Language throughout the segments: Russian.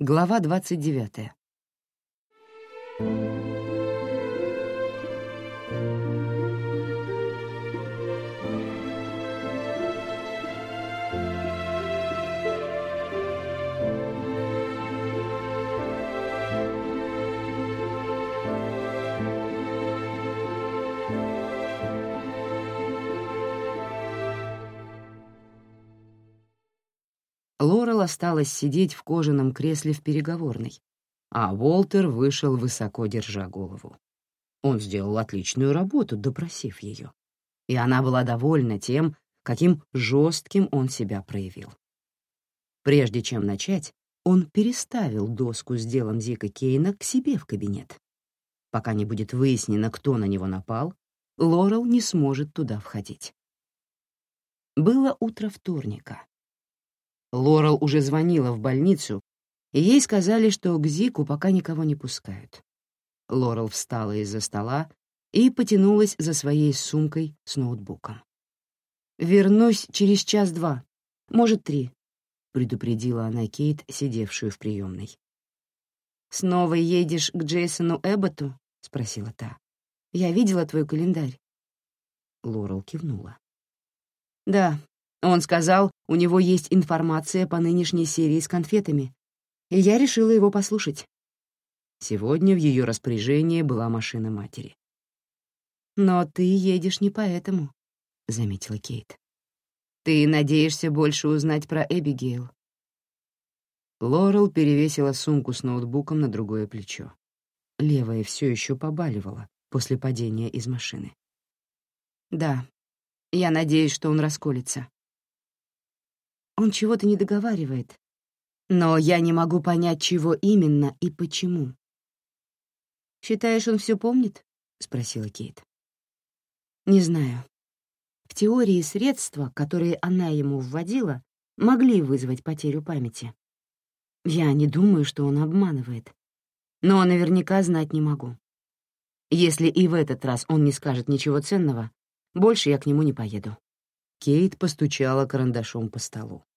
Глава 29. Лорел осталась сидеть в кожаном кресле в переговорной, а Уолтер вышел, высоко держа голову. Он сделал отличную работу, допросив ее, и она была довольна тем, каким жестким он себя проявил. Прежде чем начать, он переставил доску с делом Зика Кейна к себе в кабинет. Пока не будет выяснено, кто на него напал, Лорел не сможет туда входить. Было утро вторника, Лорел уже звонила в больницу, и ей сказали, что к Зику пока никого не пускают. Лорел встала из-за стола и потянулась за своей сумкой с ноутбуком. «Вернусь через час-два, может, три», — предупредила она Кейт, сидевшую в приемной. «Снова едешь к Джейсону Эбботу?» — спросила та. «Я видела твой календарь». Лорел кивнула. «Да, он сказал, у него есть информация по нынешней серии с конфетами, и я решила его послушать. Сегодня в ее распоряжении была машина матери. «Но ты едешь не поэтому», — заметила Кейт. «Ты надеешься больше узнать про Эбигейл». Лорел перевесила сумку с ноутбуком на другое плечо. Левая все еще побаливала после падения из машины. «Да, я надеюсь, что он расколется. Он чего-то не договаривает. Но я не могу понять, чего именно и почему. «Считаешь, он все помнит?» — спросила Кейт. «Не знаю. В теории средства, которые она ему вводила, могли вызвать потерю памяти. Я не думаю, что он обманывает. Но наверняка знать не могу. Если и в этот раз он не скажет ничего ценного, больше я к нему не поеду». Кейт постучала карандашом по столу.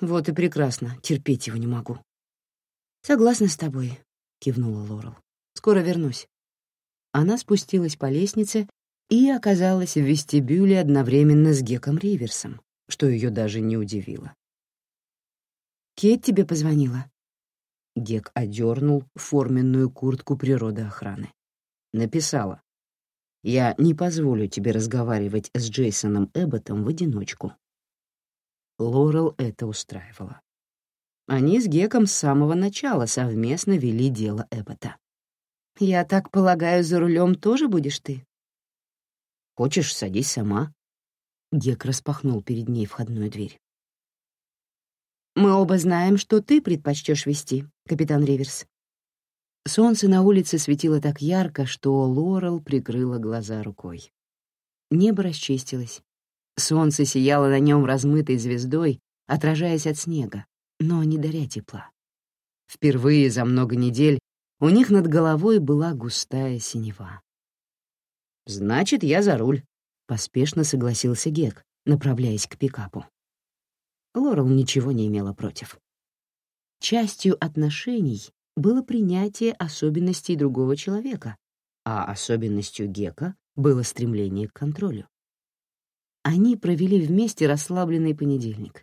Вот и прекрасно, терпеть его не могу. Согласна с тобой, кивнула Лорел. Скоро вернусь. Она спустилась по лестнице и оказалась в вестибюле одновременно с Геком Риверсом, что ее даже не удивило. «Кейт тебе позвонила?» Гек одернул форменную куртку природоохраны. Написала. «Я не позволю тебе разговаривать с Джейсоном Эбботом в одиночку. Лорел это устраивало. Они с Геком с самого начала совместно вели дело Эббота. «Я так полагаю, за рулем тоже будешь ты?» «Хочешь, садись сама». Гек распахнул перед ней входную дверь. «Мы оба знаем, что ты предпочтешь вести, капитан Риверс». Солнце на улице светило так ярко, что Лорел прикрыла глаза рукой. Небо расчистилось, Солнце сияло на нем размытой звездой, отражаясь от снега, но не даря тепла. Впервые за много недель у них над головой была густая синева. «Значит, я за руль», — поспешно согласился Гек, направляясь к пикапу. Лорел ничего не имела против. Частью отношений было принятие особенностей другого человека, а особенностью Гека было стремление к контролю. Они провели вместе расслабленный понедельник,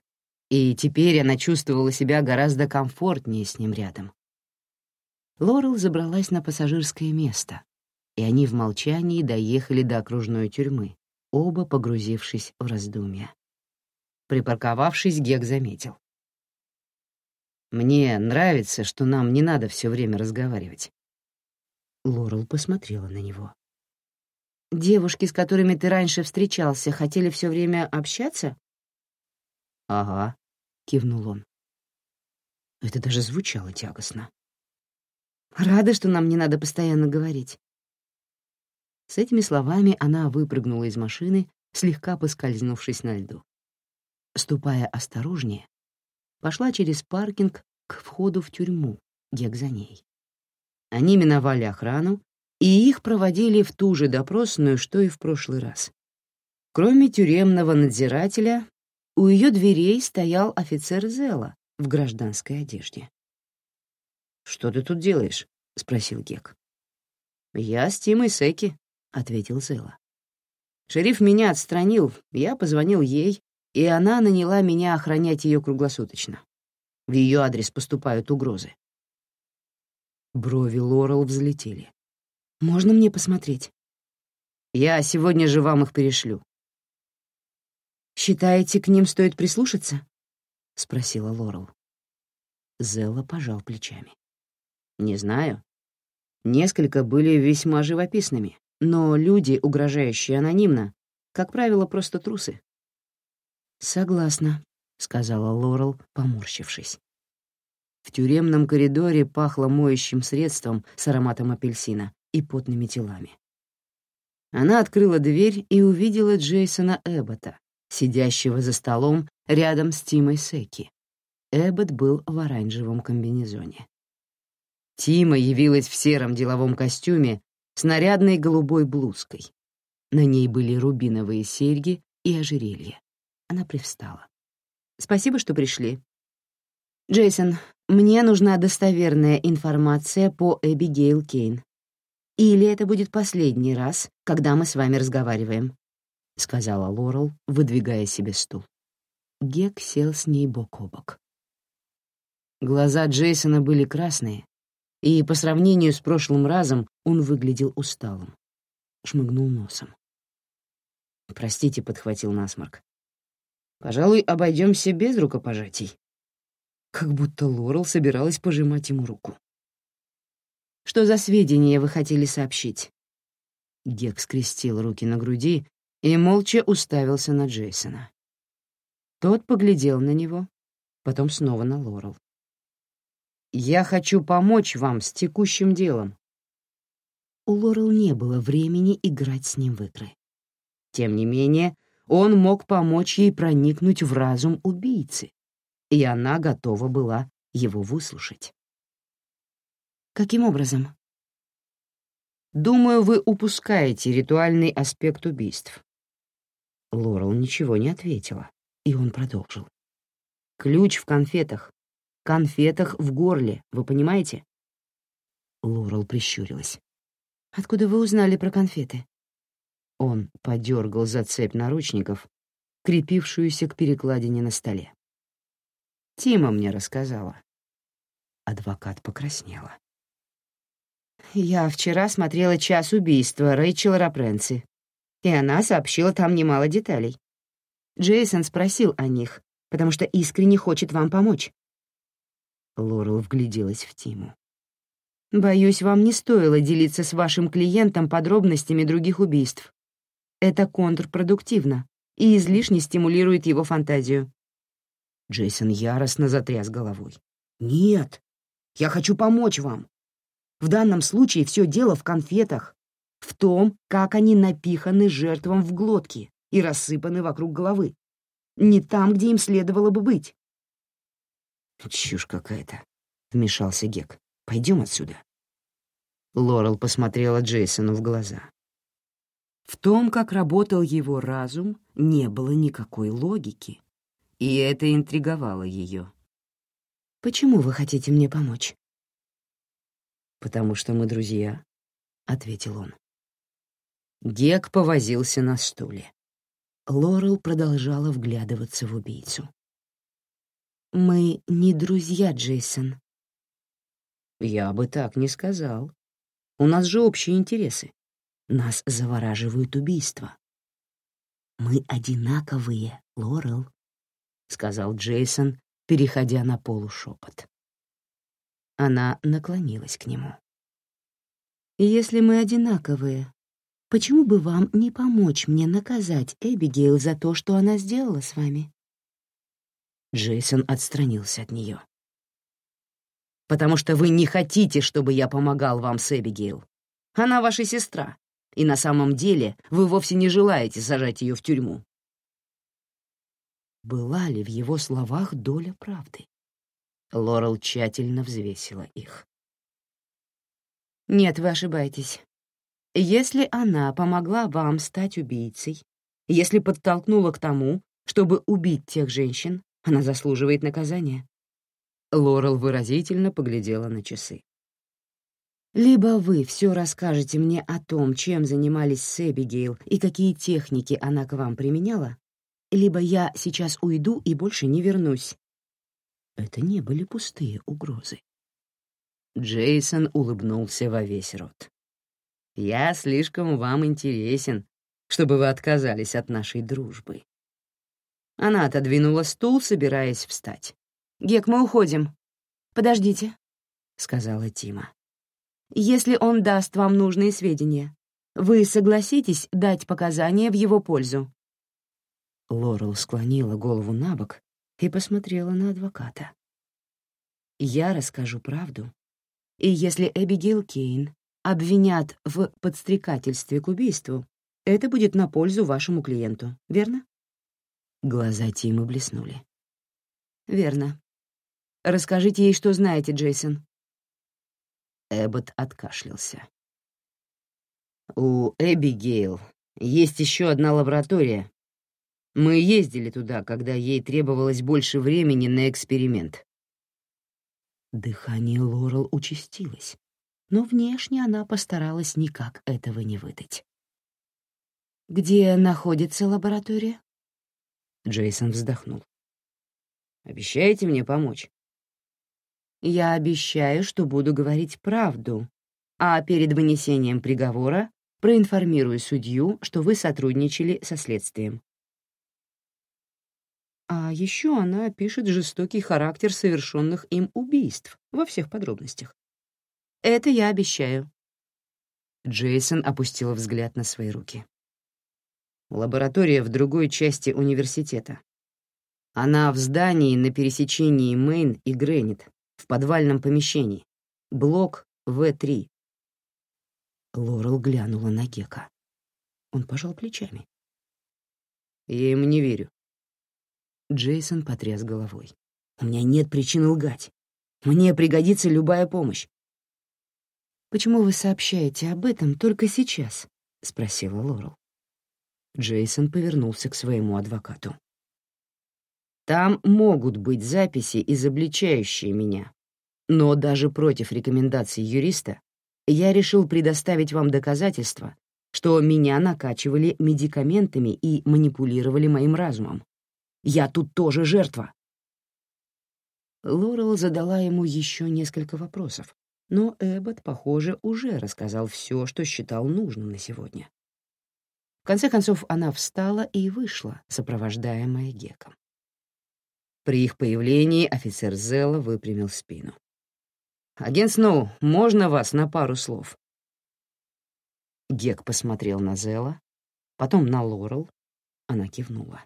и теперь она чувствовала себя гораздо комфортнее с ним рядом. Лорел забралась на пассажирское место, и они в молчании доехали до окружной тюрьмы, оба погрузившись в раздумья. Припарковавшись, Гек заметил. «Мне нравится, что нам не надо все время разговаривать». Лорел посмотрела на него. Девушки, с которыми ты раньше встречался, хотели все время общаться? Ага, кивнул он. Это даже звучало тягостно. Рада, что нам не надо постоянно говорить. С этими словами она выпрыгнула из машины, слегка поскользнувшись на льду. Ступая осторожнее, пошла через паркинг к входу в тюрьму, Гек за ней. Они миновали охрану и их проводили в ту же допросную, что и в прошлый раз. Кроме тюремного надзирателя, у ее дверей стоял офицер Зела в гражданской одежде. «Что ты тут делаешь?» — спросил Гек. «Я с Тимой Секи», — ответил Зела. «Шериф меня отстранил, я позвонил ей, и она наняла меня охранять ее круглосуточно. В ее адрес поступают угрозы». Брови Лорел взлетели. «Можно мне посмотреть?» «Я сегодня же вам их перешлю». «Считаете, к ним стоит прислушаться?» — спросила Лорел. Зелла пожал плечами. «Не знаю. Несколько были весьма живописными, но люди, угрожающие анонимно, как правило, просто трусы». «Согласна», — сказала Лорел, поморщившись. В тюремном коридоре пахло моющим средством с ароматом апельсина и потными телами. Она открыла дверь и увидела Джейсона Эббота, сидящего за столом рядом с Тимой Секи. Эббот был в оранжевом комбинезоне. Тима явилась в сером деловом костюме с нарядной голубой блузкой. На ней были рубиновые серьги и ожерелье. Она привстала. «Спасибо, что пришли. Джейсон, мне нужна достоверная информация по Эбигейл Кейн. Или это будет последний раз, когда мы с вами разговариваем», — сказала Лорел, выдвигая себе стул. Гек сел с ней бок о бок. Глаза Джейсона были красные, и по сравнению с прошлым разом он выглядел усталым. Шмыгнул носом. «Простите», — подхватил насморк. «Пожалуй, обойдемся без рукопожатий». Как будто Лорел собиралась пожимать ему руку. «Что за сведения вы хотели сообщить?» Гек скрестил руки на груди и молча уставился на Джейсона. Тот поглядел на него, потом снова на Лорел. «Я хочу помочь вам с текущим делом». У Лорел не было времени играть с ним в игры. Тем не менее, он мог помочь ей проникнуть в разум убийцы, и она готова была его выслушать. «Каким образом?» «Думаю, вы упускаете ритуальный аспект убийств». Лорел ничего не ответила, и он продолжил. «Ключ в конфетах конфетах в горле, вы понимаете?» Лорел прищурилась. «Откуда вы узнали про конфеты?» Он подергал за цепь наручников, крепившуюся к перекладине на столе. «Тима мне рассказала». Адвокат покраснела. «Я вчера смотрела «Час убийства» Рэйчел Рапренци, и она сообщила там немало деталей. Джейсон спросил о них, потому что искренне хочет вам помочь. Лорел вгляделась в Тиму. «Боюсь, вам не стоило делиться с вашим клиентом подробностями других убийств. Это контрпродуктивно и излишне стимулирует его фантазию». Джейсон яростно затряс головой. «Нет, я хочу помочь вам. В данном случае все дело в конфетах, в том, как они напиханы жертвам в глотки и рассыпаны вокруг головы. Не там, где им следовало бы быть. «Чушь какая-то», — вмешался Гек. «Пойдем отсюда». Лорел посмотрела Джейсону в глаза. В том, как работал его разум, не было никакой логики, и это интриговало ее. «Почему вы хотите мне помочь?» «Потому что мы друзья», — ответил он. Гек повозился на стуле. Лорел продолжала вглядываться в убийцу. Мы не друзья, Джейсон. Я бы так не сказал. У нас же общие интересы. Нас завораживают убийства. Мы одинаковые, Лорел, сказал Джейсон, переходя на полушепот. Она наклонилась к нему. «Если мы одинаковые, почему бы вам не помочь мне наказать Эбигейл за то, что она сделала с вами?» Джейсон отстранился от нее. «Потому что вы не хотите, чтобы я помогал вам с Эбигейл. Она ваша сестра, и на самом деле вы вовсе не желаете сажать ее в тюрьму». Была ли в его словах доля правды? Лорел тщательно взвесила их. «Нет, вы ошибаетесь. Если она помогла вам стать убийцей, если подтолкнула к тому, чтобы убить тех женщин, она заслуживает наказания. Лорел выразительно поглядела на часы. «Либо вы все расскажете мне о том, чем занимались с Эбигейл и какие техники она к вам применяла, либо я сейчас уйду и больше не вернусь». Это не были пустые угрозы. Джейсон улыбнулся во весь рот. «Я слишком вам интересен, чтобы вы отказались от нашей дружбы». Она отодвинула стул, собираясь встать. «Гек, мы уходим». «Подождите», — сказала Тима. «Если он даст вам нужные сведения, вы согласитесь дать показания в его пользу?» Лорел склонила голову на бок и посмотрела на адвоката. «Я расскажу правду, и если Эбигейл Кейн обвинят в подстрекательстве к убийству, это будет на пользу вашему клиенту, верно?» Глаза Тимы блеснули. «Верно. Расскажите ей, что знаете, Джейсон». Эббот откашлялся. «У Эбигейл есть еще одна лаборатория. Мы ездили туда, когда ей требовалось больше времени на эксперимент». Дыхание Лорел участилось, но внешне она постаралась никак этого не выдать. «Где находится лаборатория?» Джейсон вздохнул. «Обещаете мне помочь?» «Я обещаю, что буду говорить правду, а перед вынесением приговора проинформирую судью, что вы сотрудничали со следствием». А еще она опишет жестокий характер совершенных им убийств во всех подробностях. «Это я обещаю». Джейсон опустил взгляд на свои руки. Лаборатория в другой части университета. Она в здании на пересечении Мейн и Грэнит, в подвальном помещении. Блок В3. Лорел глянула на Гека. Он пожал плечами. «Я ему не верю». Джейсон потряс головой. «У меня нет причин лгать. Мне пригодится любая помощь». «Почему вы сообщаете об этом только сейчас?» — спросила Лорел. Джейсон повернулся к своему адвокату. «Там могут быть записи, изобличающие меня. Но даже против рекомендаций юриста я решил предоставить вам доказательства, что меня накачивали медикаментами и манипулировали моим разумом. Я тут тоже жертва». Лорел задала ему еще несколько вопросов, но Эббот, похоже, уже рассказал все, что считал нужным на сегодня. В конце концов, она встала и вышла, сопровождаемая Геком. При их появлении офицер Зелла выпрямил спину. «Агент Сноу, можно вас на пару слов?» Гек посмотрел на Зелла, потом на Лорел. Она кивнула.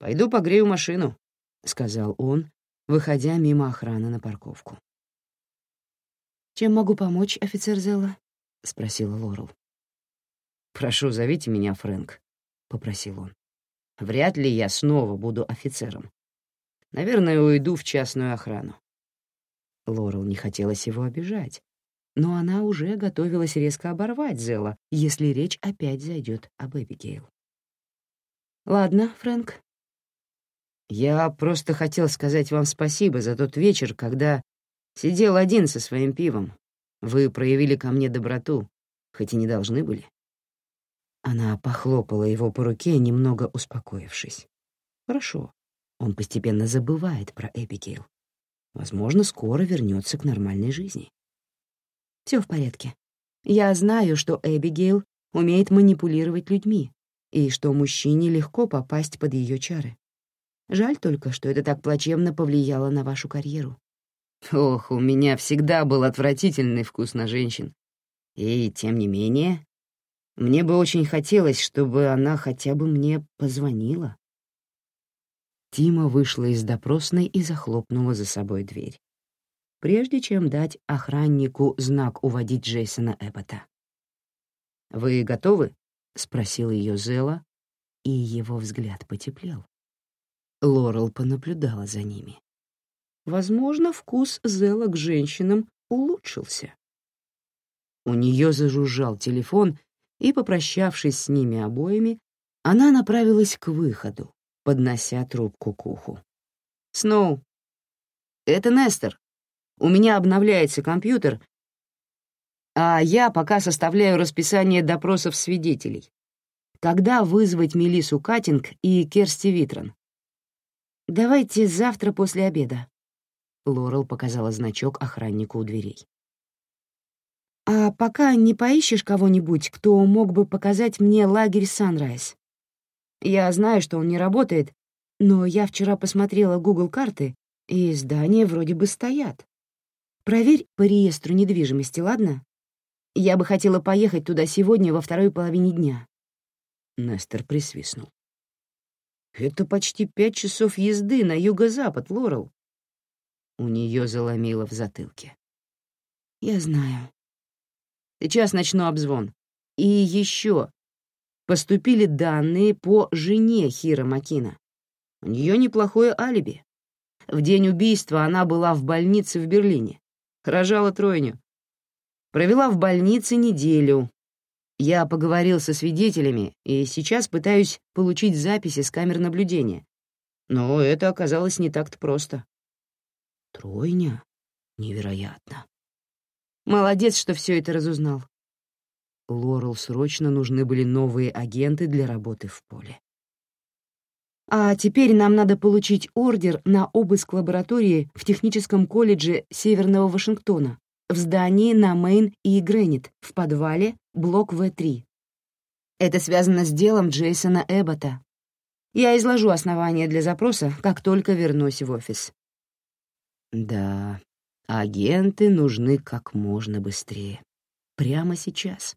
«Пойду погрею машину», — сказал он, выходя мимо охраны на парковку. «Чем могу помочь, офицер Зелла?» — спросила Лорел. «Прошу, зовите меня Фрэнк», — попросил он. «Вряд ли я снова буду офицером. Наверное, уйду в частную охрану». Лорел не хотелось его обижать, но она уже готовилась резко оборвать Зела, если речь опять зайдет об Эбигейл. «Ладно, Фрэнк». «Я просто хотел сказать вам спасибо за тот вечер, когда сидел один со своим пивом. Вы проявили ко мне доброту, хоть и не должны были». Она похлопала его по руке, немного успокоившись. «Хорошо. Он постепенно забывает про Эбигейл. Возможно, скоро вернется к нормальной жизни. Все в порядке. Я знаю, что Эбигейл умеет манипулировать людьми, и что мужчине легко попасть под ее чары. Жаль только, что это так плачевно повлияло на вашу карьеру. Ох, у меня всегда был отвратительный вкус на женщин. И, тем не менее, мне бы очень хотелось, чтобы она хотя бы мне позвонила. Тима вышла из допросной и захлопнула за собой дверь, прежде чем дать охраннику знак уводить Джейсона Эббота. «Вы готовы?» — спросил ее Зела, и его взгляд потеплел. Лорел понаблюдала за ними. Возможно, вкус Зела к женщинам улучшился. У нее зажужжал телефон, и, попрощавшись с ними обоими, она направилась к выходу, поднося трубку к уху. «Сноу, Это Нестер. У меня обновляется компьютер, а я пока составляю расписание допросов свидетелей. Когда вызвать Мелису Катинг и Керсти Витрон? Давайте завтра после обеда. Лорел показала значок охраннику у дверей. «А пока не поищешь кого-нибудь, кто мог бы показать мне лагерь Санрайз? Я знаю, что он не работает, но я вчера посмотрела Google карты, и здания вроде бы стоят. Проверь по реестру недвижимости, ладно? Я бы хотела поехать туда сегодня во второй половине дня». Нестер присвистнул. «Это почти пять часов езды на юго-запад, Лорел. У нее заломило в затылке. «Я знаю. Сейчас начну обзвон. И еще. Поступили данные по жене Хира Макина. У нее неплохое алиби. В день убийства она была в больнице в Берлине. Рожала тройню. Провела в больнице неделю. Я поговорил со свидетелями и сейчас пытаюсь получить записи с камер наблюдения. Но это оказалось не так-то просто. Тройня? Невероятно. Молодец, что все это разузнал. Лорел срочно нужны были новые агенты для работы в поле. А теперь нам надо получить ордер на обыск лаборатории в техническом колледже Северного Вашингтона, в здании на Мейн и Гренит, в подвале, блок В3. Это связано с делом Джейсона Эббота. Я изложу основания для запроса, как только вернусь в офис. Да, агенты нужны как можно быстрее. Прямо сейчас.